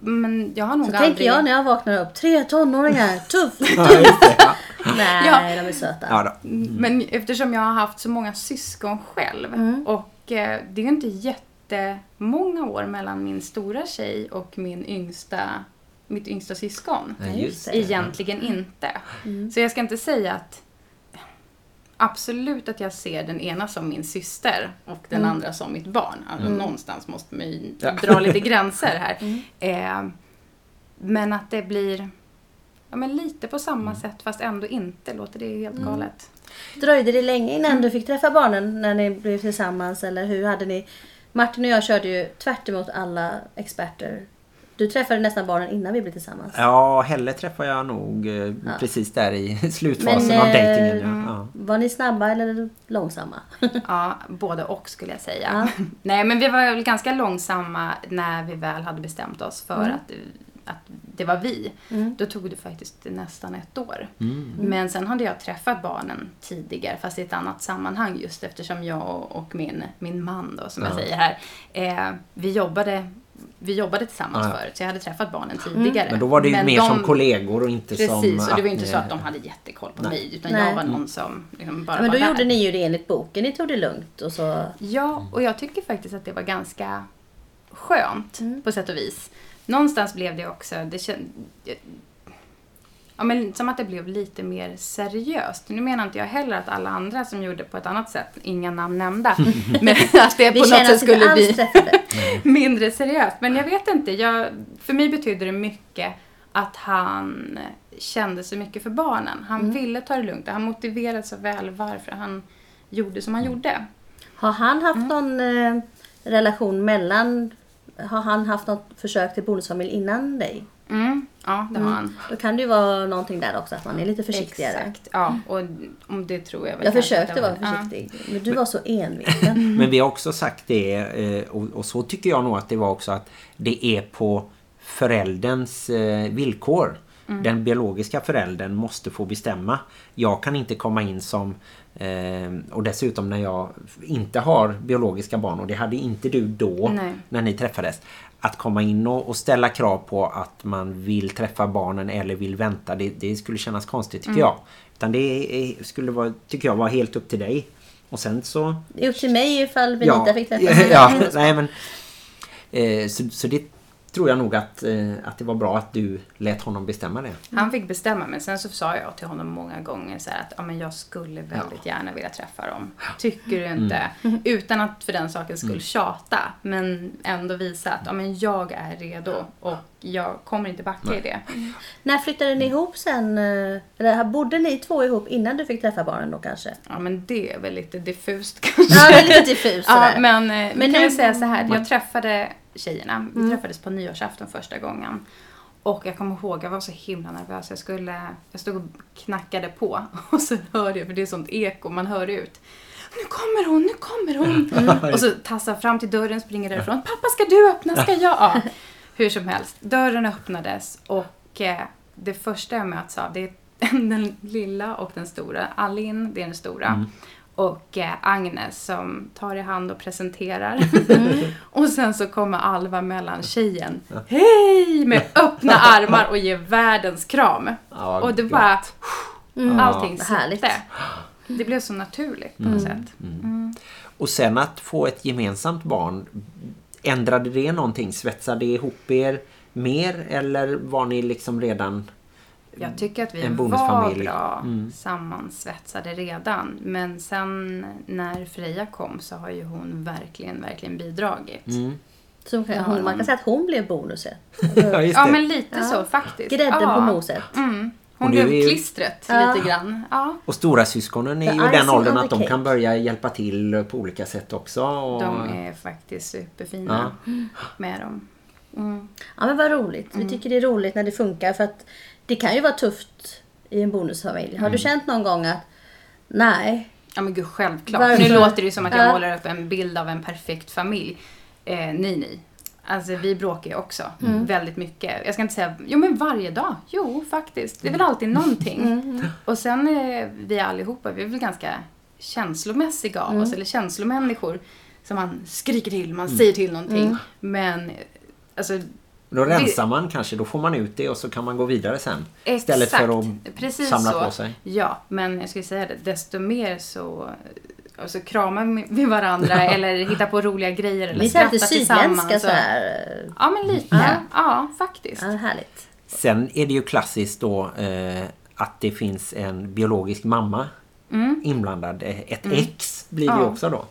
Men jag har nog Så aldrig... tänker jag när jag vaknar upp. Tre tonåringar, tufft. Ja. Nej, Ja. de är söta. Ja, då. Men eftersom jag har haft så många syskon själv Mm. och eh, det är ju inte jättemånga år mellan min stora tjej och min yngsta, mitt yngsta syskon. Ja, just. Egentligen inte. Så jag ska inte säga att Absolut att jag ser den ena som min syster och den andra som mitt barn. Alltså, Någonstans måste man ju Ja. dra lite gränser här. Eh, men att det blir ja, men lite på samma sätt fast ändå inte. Låter det helt galet? Dröjde det länge innan du fick träffa barnen när ni blev tillsammans? Eller hur hade ni? Martin och jag körde ju tvärt emot alla experter. Du träffade nästan barnen innan vi blev tillsammans. Ja, Helle träffar jag nog eh, precis där i slutfasen Men, av eh, dejtingen. Ja. Ja. Var ni snabba eller långsamma? Ja, både och skulle jag säga. Nej, men vi var väl ganska långsamma när vi väl hade bestämt oss för att, att det var vi. Då tog det faktiskt nästan ett år. Men sen hade jag träffat barnen tidigare, fast i ett annat sammanhang just eftersom jag och och min, min man då, som jag säger här, eh, vi jobbade vi jobbade tillsammans Ja. förut, så jag hade träffat barnen tidigare. Men då var det ju Men mer de- som kollegor och inte som... Precis, och det var ju inte så att de hade jättekoll på Nej. mig, utan Nej. jag var någon som liksom bara Ja, men då var där. gjorde ni ju det enligt boken. Ni tog det lugnt och så... Ja, och jag tycker faktiskt att det var ganska skönt Mm. på sätt och vis. Någonstans blev det också, det känd, ja, men som att det blev lite mer seriöst. Nu menar inte jag heller att alla andra som gjorde på ett annat sätt, inga namn nämnda, men att det på något sätt skulle bli mindre seriöst. Men jag vet inte, jag, för mig betyder det mycket att han kände så mycket för barnen. Han Mm. ville ta det lugnt och han motiverade så väl varför han gjorde som han gjorde. Har han haft någon eh, relation mellan... Har han haft något försök till bonusfamilj innan dig? Mm, ja, det har han. Då kan det ju vara någonting där också, att man är lite försiktigare. Exakt, ja. Och om det tror jag väl Jag försökte vara var. försiktig, men du var så enveten. Men vi har också sagt det eh, och, så tycker jag nog att det var också att det är på förälderns eh, villkor. Den biologiska föräldern måste få bestämma. Jag kan inte komma in som eh, och dessutom när jag inte har biologiska barn och det hade inte du då Nej. när ni träffades. Att komma in och, och ställa krav på att man vill träffa barnen eller vill vänta, det, det skulle kännas konstigt tycker jag. Utan det är, skulle vara, tycker jag vara helt upp till dig. Och sen så Det är upp till mig ifall Benita fick träffa ja, ja, nej men eh, så, så det tror jag nog att, eh, att det var bra att du lät honom bestämma det. Han fick bestämma men sen så sa jag till honom många gånger så här att ja, men jag skulle väldigt gärna vilja träffa dem. Tycker du inte? Mm. Utan att för den sakens skull tjata. Men ändå visa att ja, men jag är redo och jag kommer inte backa i det. När flyttade ni ihop sen? eh, Eller bodde ni två ihop innan du fick träffa barnen då kanske? Ja men det är väl lite diffust kanske. Ja, lite diffust Ja, men, men Men kan nu- vi säga så här. Jag träffade tjejerna. Vi träffades på nyårsafton första gången. Och jag kommer ihåg, jag var så himla nervös. Jag, skulle, jag stod och knackade på och så hörde jag, för det är sånt eko, man hör ut. Nu kommer hon, nu kommer hon! Och så tassar fram till dörren, springer därifrån. Pappa ska du öppna, ska jag? Ja, hur som helst. Dörren öppnades och eh, det första jag möts av det är den lilla och den stora. Alin, det är den stora. Och eh, Agnes som tar i hand och presenterar. och sen så kommer Alva mellan tjejen. Hej! Med öppna armar och ger världens kram. Ja, och det glatt. bara... Allting vad härligt. släppte. Det blev så naturligt på något sätt. Och sen att få ett gemensamt barn, ändrade det någonting? Svetsade det ihop er mer eller var ni liksom redan... Jag tycker att vi En var bonusfamilj. bra Mm. sammansvetsade redan. Men sen när Freja kom så har ju hon verkligen, verkligen bidragit. Mm. Så hon, man kan säga att hon blev bonusen. Ja, just Ja, men lite så faktiskt. Grädden ja. på moset. Mm. Hon blev är ju- klistret Ja. lite grann. Ja, Och stora syskonen är ju i den åldern att de kan börja hjälpa till på olika sätt också. Och... de är faktiskt superfina med dem. Mm. Ja men vad roligt. Vi tycker det är roligt när det funkar för att det kan ju vara tufft i en bonusfamilj. Har du känt någon gång att nej, Ja men gud, självklart. Varför? Nu låter det ju som att jag Ja. målar upp en bild av en perfekt familj. Eh, nej, nej. Alltså vi bråkar ju också väldigt mycket. Jag ska inte säga, jo men varje dag. Jo, faktiskt. Det är väl alltid någonting. Och sen eh, vi allihopa, vi är väl ganska känslomässiga av oss, eller känslomänniskor. Så man skriker till, man säger till någonting. Men, alltså Då rensar man kanske, då får man ut det och så kan man gå vidare sen. Istället för att Precis samla så. på sig. Ja, men jag skulle säga det, desto mer så alltså, kramar vi varandra eller hittar på roliga grejer eller lite skrattar tillsammans. så här. Ja, men lite. Ja, faktiskt. Ja, härligt. Sen är det ju klassiskt då eh, att det finns en biologisk mamma inblandad. Eh, Ett ex blir det Mm. Ja. också då.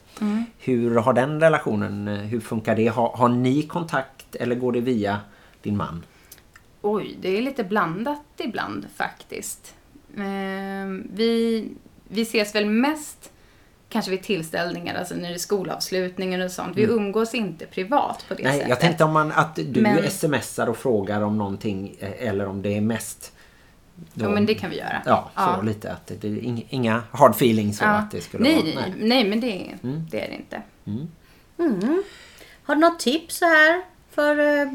Hur har den relationen, eh, hur funkar det? Har, har ni kontakt eller går det via din man? Oj, det är lite blandat ibland faktiskt. Ehm, vi, vi ses väl mest kanske vid tillställningar, alltså när det är skolavslutningar och sånt. Vi umgås inte privat på det Nej, sättet. jag tänkte om man att du Men- smsar och frågar om någonting eh, eller om det är mest då- Ja, men det kan vi göra. Ja, så lite att det är ing- inga hard feelings så Ja. att det skulle nej, vara... nej, nej, men det, det är det inte. Har du något tips så här för eh,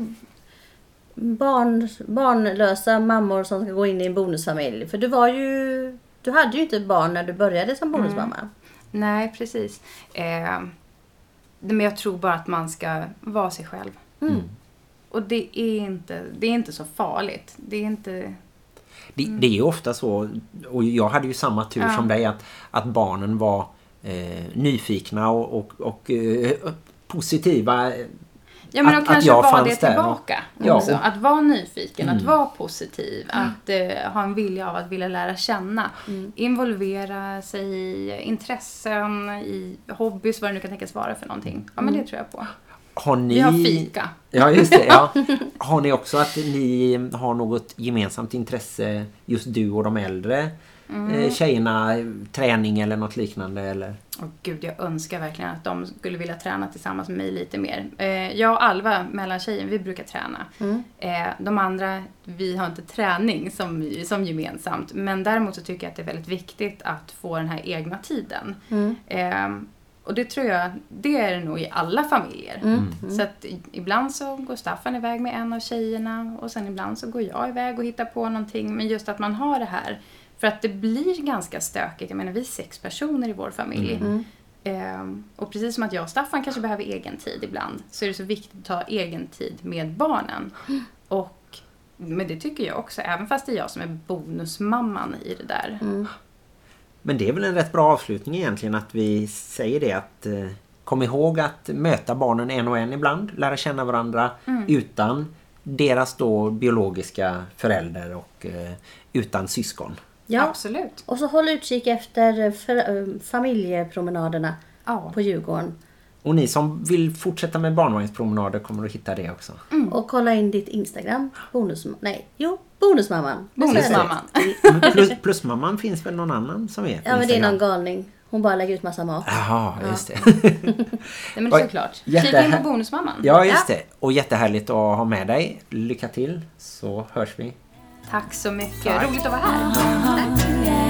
barn, barnlösa mammor som ska gå in i en bonusfamilj? För du var ju, du hade ju inte barn när du började som bonusmamma. Nej, precis. Eh, men jag tror bara att man ska vara sig själv. Mm. Och det är, inte, det är inte så farligt. Det är inte... Det, det är ju ofta så, och jag hade ju samma tur Ja. som dig, att, att barnen var eh, nyfikna och, och, och eh, positiva. Ja, men Att- att, kanske att jag vara det tillbaka Ja, också. och- Mm. Att vara nyfiken, att vara positiv, att eh, ha en vilja av att vilja lära känna. Mm. Involvera sig i intressen, i hobbys, vad det nu kan tänkas vara för någonting. Ja, Mm. men det tror jag på. Har ni... Vi har fika. Ja, just det. Ja. Har ni också att ni har något gemensamt intresse, just du och de äldre Mm. eh, tjejerna, träning eller något liknande? Eller? Åh gud, jag önskar verkligen att de skulle vilja träna tillsammans med mig lite mer. Eh, jag och Alva, mellantjejen, vi brukar träna. Eh, de andra, vi har inte träning som, som gemensamt. Men däremot så tycker jag att det är väldigt viktigt att få den här egna tiden. Eh, och det tror jag, det är det nog i alla familjer. Så att ibland så går Staffan iväg med en av tjejerna och sen ibland så går jag iväg och hittar på någonting. Men just att man har det här. För att det blir ganska stökigt. Jag menar, vi är sex personer i vår familj. Ehm, och precis som att jag och Staffan kanske behöver egen tid ibland så är det så viktigt att ta egen tid med barnen. Och, men det tycker jag också, även fast det är jag som är bonusmamman i det där. Men det är väl en rätt bra avslutning egentligen att vi säger det att eh, kom ihåg att möta barnen en och en ibland, lära känna varandra utan deras då biologiska förälder och eh, utan syskon. Ja. Absolut. Och så håll utkik efter för, eh, familjepromenaderna Ja. på Djurgården. Och ni som vill fortsätta med barnvagnspromenader kommer att hitta det också. Och kolla in ditt Instagram. Bonus, nej, jo, Bonusmamman. Bonusmamman. Plus, plusmamman finns väl någon annan som är Ja men det är någon galning. Hon bara lägger ut massa mat. Jaha, just det. Nej, men det är såklart. jätte- Kika in på Bonusmamman. Ja, just det. Och jättehärligt att ha med dig. Lycka till, så hörs vi. Tack så mycket. Tack. Roligt att vara här.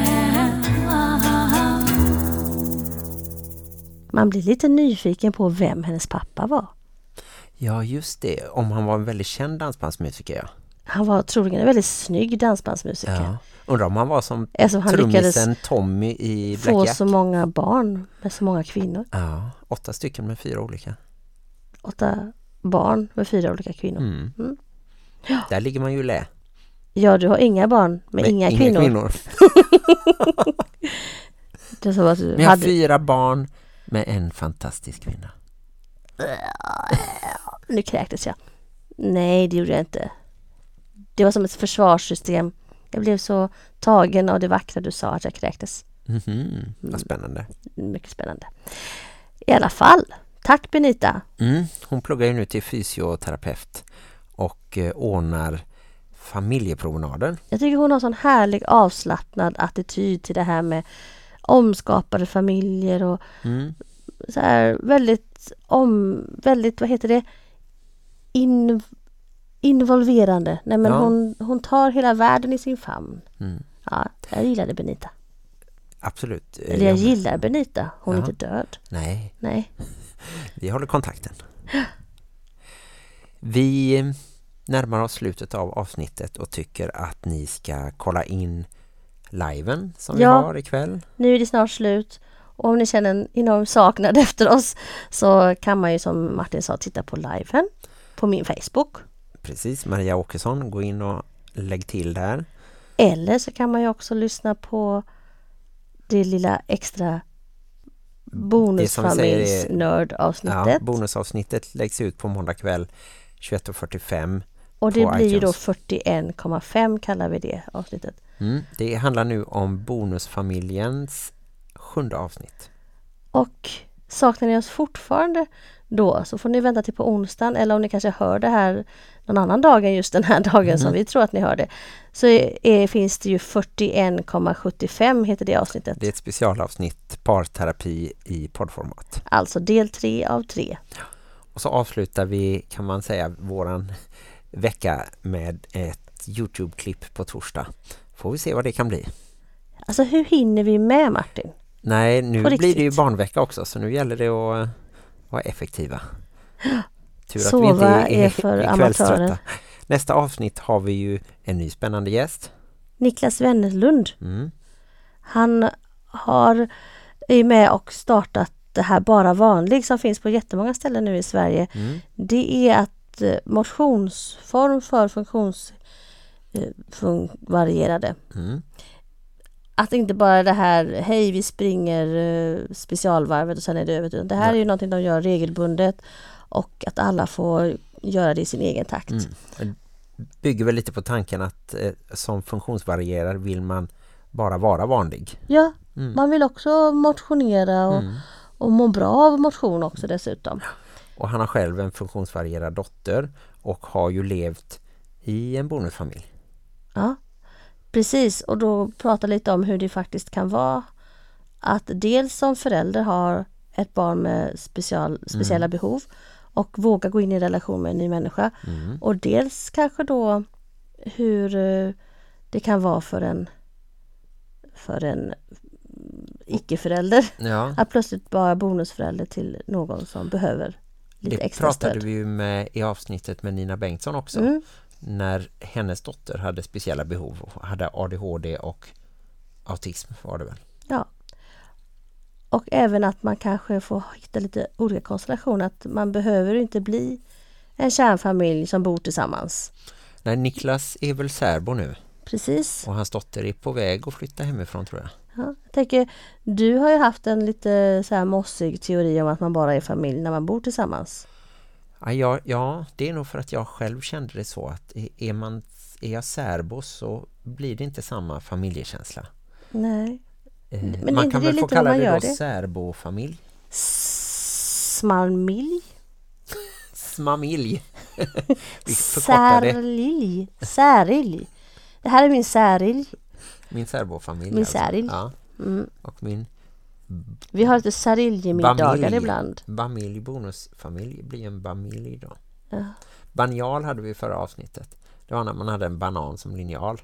Man blir lite nyfiken på vem hennes pappa var. Ja, just det. Om han var en väldigt känd dansbandsmusiker, ja. Han var troligen en väldigt snygg dansbandsmusiker. ja. Undrar om han var som han trummisen Tommy i Få Black Jack. så många barn med så många kvinnor. Ja, åtta stycken med fyra olika. Åtta barn med fyra olika kvinnor. Mm. Mm. Där ligger man ju lä. Ja, du har inga barn med, inga, kvinnor. Det är som att du Men jag har hade... fyra barn med en fantastisk kvinna. Nu kräktes jag. Nej, det gjorde jag inte. Det var som ett försvarssystem. Jag blev så tagen av det vackra du sa att jag kräktes. Mhm, Mm. Vad spännande. Mycket spännande. I alla fall, tack Benita. Mm. Hon pluggar ju nu till fysioterapeut och eh, ordnar familjepromenader. Jag tycker hon har sån härlig avslappnad attityd till det här med omskapade familjer och Mm. så här väldigt om, väldigt, vad heter det? In, involverande. Nej men Ja. hon, hon tar hela världen i sin famn. Mm. Ja, jag gillade Benita. Absolut. Eller jag gillar Benita. Hon är Ja. inte död. Nej, Nej. vi håller kontakten. Vi närmar oss slutet av avsnittet och tycker att ni ska kolla in liven som vi Ja. har ikväll. Nu är det snart slut. Och om ni känner en enorm saknad efter oss så kan man ju som Martin sa titta på liven på min Facebook. Precis, Maria Åkesson, gå in och lägg till där. Eller så kan man ju också lyssna på det lilla extra vi är- Ja, bonusfamiljsnördavsnittet. bonusavsnittet läggs ut på måndag kväll 21.45. och det blir ju då iTunes. 41,5 kallar vi det avsnittet. Mm. Det handlar nu om bonusfamiljens sjunde avsnitt. Och saknar ni oss fortfarande då så får ni vänta till på onsdagen eller om ni kanske hör det här någon annan dag än just den här dagen som vi tror att ni hör det. Så är, finns det ju 41,75 heter det avsnittet. Det är ett specialavsnitt parterapi i poddformat. Alltså del 3 av 3. Och så avslutar vi, kan man säga, våran vecka med ett Youtube-klipp på torsdag. Får vi se vad det kan bli. Alltså hur hinner vi med Martin? Nej, nu blir det ju barnvecka också så nu gäller det att eh, vara effektiva. Tur Sova är för kvällströtta. amatörer. Nästa avsnitt har vi ju en ny spännande gäst. Niklas Wennerlund. Mm. Han har är med och startat det här Bara vanlig som finns på jättemånga ställen nu i Sverige. Mm. Det är att motionsform för funktions eh. Mm. Att inte bara det här hej vi springer eh, specialvarvet och sen är det över. Det här är ju någonting de gör regelbundet och att alla får göra det i sin egen takt. Mm. Bygger väl lite på tanken att eh, som funktionsvarierad vill man bara vara vanlig. Ja, Mm. man vill också motionera och, Mm. och må bra av motion också dessutom. Och han har själv en funktionsvarierad dotter och har ju levt i en bonusfamilj. Ja, precis. Och då prata lite om hur det faktiskt kan vara att dels som förälder har ett barn med special, speciella behov och våga gå in i relation med en ny människa. Mm. Och dels kanske då hur eh, det kan vara för en för en mm, icke-förälder Ja, att plötsligt vara bonusförälder till någon som behöver lite det extra pratade stöd. vi ju med i avsnittet med Nina Bengtsson också. Mm. När hennes dotter hade speciella behov och hade ADHD och autism var det väl. Ja. Och även att man kanske får hitta lite olika konstellationer. Att man behöver inte bli en kärnfamilj som bor tillsammans. Nej, Niklas är väl särbo nu Precis. och hans dotter är på väg att flytta hemifrån tror jag. Ja, jag tänker, du har ju haft en lite så här mossig teori om att man bara är familj när man bor tillsammans. Ja, ja, det är nog för att jag själv kände det så att är, man, är jag särbo så blir det inte samma familjekänsla. Nej. Eh, Men man kan väl få kalla det då det? särbofamilj? Smalmilj? Smamilj. Särlilj? Särilj? Det här är min särilj. Min särbofamilj. Min särilj. Ja. Mm. Och min Vi har lite sariljemiddagar Bamilj. ibland. Bamilj bonusfamilj blir en bamilj då. Ja. Banjal hade vi i förra avsnittet. Det var när man hade en banan som linjal.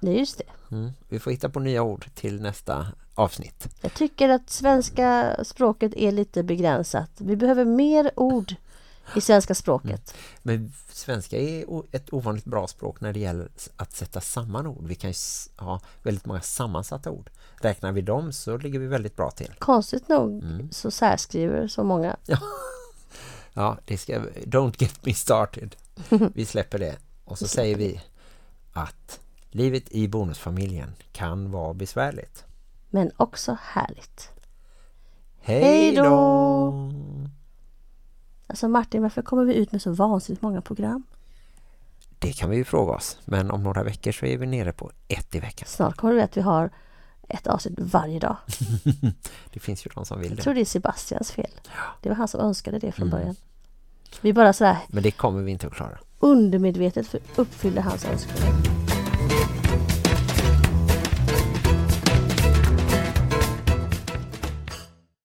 Är just det. Mm. Vi får hitta på nya ord till nästa avsnitt. Jag tycker att svenska språket är lite begränsat. Vi behöver mer ord i svenska språket. Men svenska är ett ovanligt bra språk när det gäller att sätta samman ord. Vi kan ju ha väldigt många sammansatta ord. Räknar vi dem så ligger vi väldigt bra till. Konstigt nog Mm. så särskriver så många. Ja, det ska don't get me started. Vi släpper det. Och så säger vi att livet i bonusfamiljen kan vara besvärligt. Men också härligt. Hej då! Alltså Martin, varför kommer vi ut med så vansinnigt många program? Det kan vi ju fråga oss. Men om några veckor så är vi nere på ett i veckan. Snart kommer vi att vi har ett avsnitt varje dag. Det finns ju de som vill Jag det. tror det är Sebastians fel. Det var han som önskade det från Mm. början. Vi bara sådär Men det kommer vi inte att klara. undermedvetet uppfyller hans önskemål.